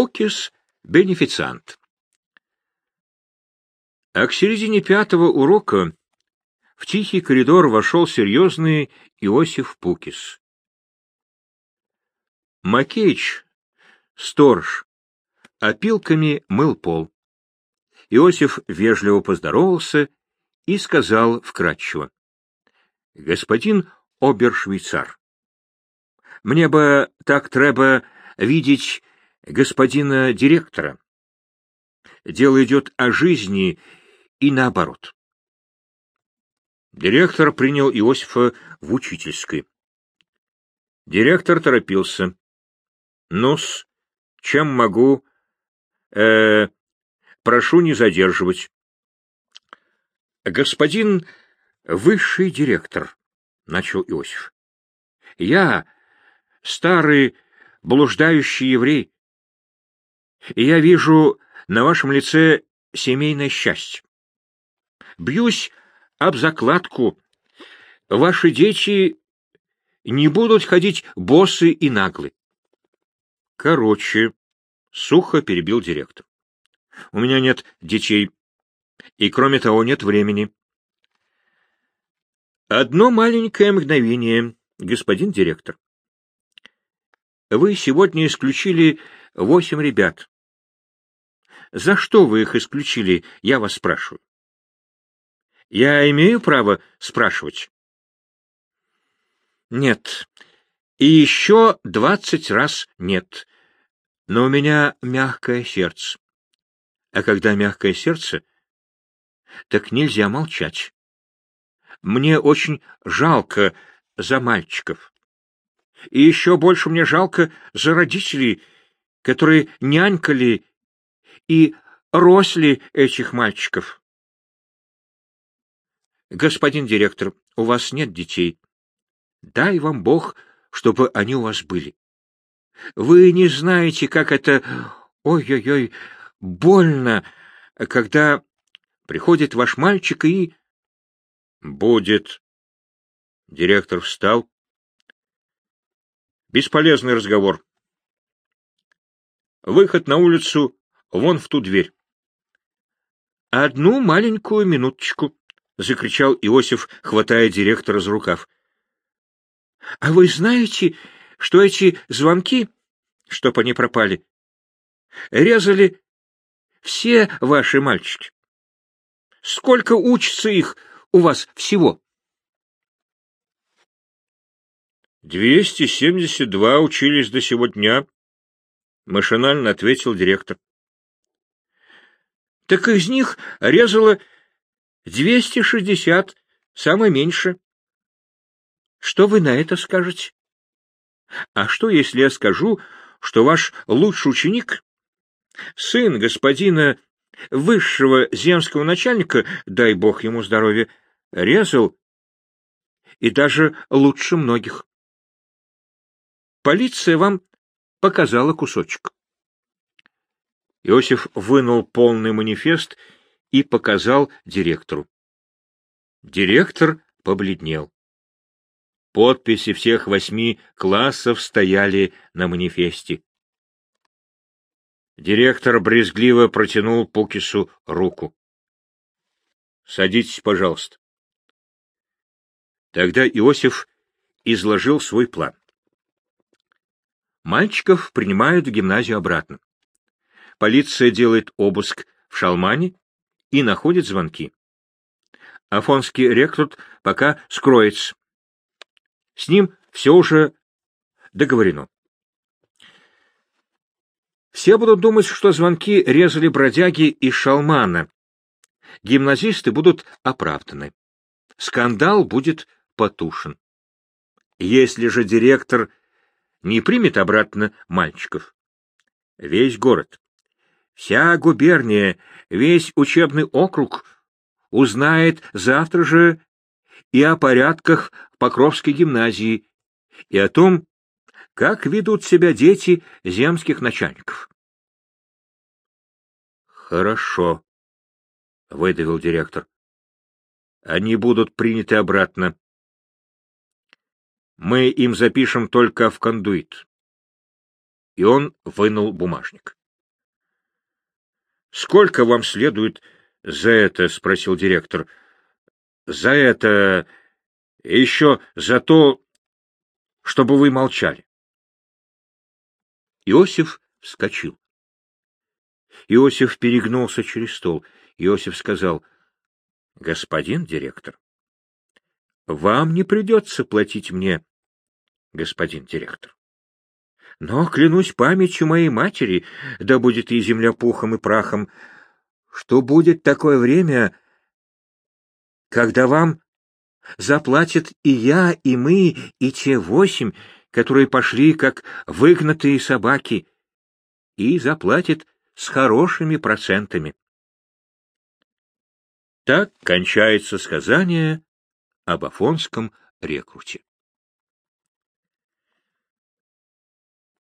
Окис бенефициант. А к середине пятого урока в тихий коридор вошел серьезный Иосиф Пукис. Макеич, сторож, опилками мыл пол. Иосиф вежливо поздоровался и сказал вкратчиво. — Господин обершвейцар, мне бы так треба видеть господина директора. Дело идет о жизни и наоборот. Директор принял Иосифа в учительской. Директор торопился. Ну-с, чем могу? Э, прошу не задерживать. Господин высший директор, — начал Иосиф. Я, старый блуждающий еврей, и я вижу на вашем лице семейное счастье. Бьюсь об закладку. Ваши дети не будут ходить босы и наглы. Короче, сухо перебил директор. У меня нет детей, и кроме того нет времени. Одно маленькое мгновение, господин директор. Вы сегодня исключили восемь ребят. За что вы их исключили, я вас спрашиваю? Я имею право спрашивать? Нет. И еще двадцать раз нет. Но у меня мягкое сердце. А когда мягкое сердце, так нельзя молчать. Мне очень жалко за мальчиков. И еще больше мне жалко за родителей, которые нянькали и росли этих мальчиков. Господин директор, у вас нет детей. Дай вам Бог, чтобы они у вас были. Вы не знаете, как это... Ой-ой-ой, больно, когда приходит ваш мальчик и... Будет. Директор встал. Бесполезный разговор. Выход на улицу вон в ту дверь. Одну маленькую минуточку. — закричал Иосиф, хватая директора за рукав. — А вы знаете, что эти звонки, чтоб они пропали, резали все ваши мальчики? Сколько учится их у вас всего? — Двести семьдесят два учились до сего дня, — машинально ответил директор. — Так из них резало Двести шестьдесят, самое меньше. Что вы на это скажете? А что, если я скажу, что ваш лучший ученик, сын господина высшего земского начальника, дай бог ему здоровья, резал и даже лучше многих? Полиция вам показала кусочек. Иосиф вынул полный манифест и показал директору. Директор побледнел. Подписи всех восьми классов стояли на манифесте. Директор брезгливо протянул Пукису руку. — Садитесь, пожалуйста. Тогда Иосиф изложил свой план. Мальчиков принимают в гимназию обратно. Полиция делает обыск в Шалмане и находит звонки. Афонский рекрут пока скроется. С ним все уже договорено. Все будут думать, что звонки резали бродяги из Шалмана. Гимназисты будут оправданы. Скандал будет потушен. Если же директор не примет обратно мальчиков, весь город, Вся губерния, весь учебный округ узнает завтра же и о порядках Покровской гимназии, и о том, как ведут себя дети земских начальников. «Хорошо», — выдавил директор. «Они будут приняты обратно. Мы им запишем только в кондуит». И он вынул бумажник. — Сколько вам следует за это? — спросил директор. — За это... еще за то, чтобы вы молчали. Иосиф вскочил. Иосиф перегнулся через стол. Иосиф сказал, — Господин директор, вам не придется платить мне, господин директор. Но, клянусь памятью моей матери, да будет и земля пухом и прахом, что будет такое время, когда вам заплатят и я, и мы, и те восемь, которые пошли, как выгнатые собаки, и заплатят с хорошими процентами. Так кончается сказание об афонском рекруте.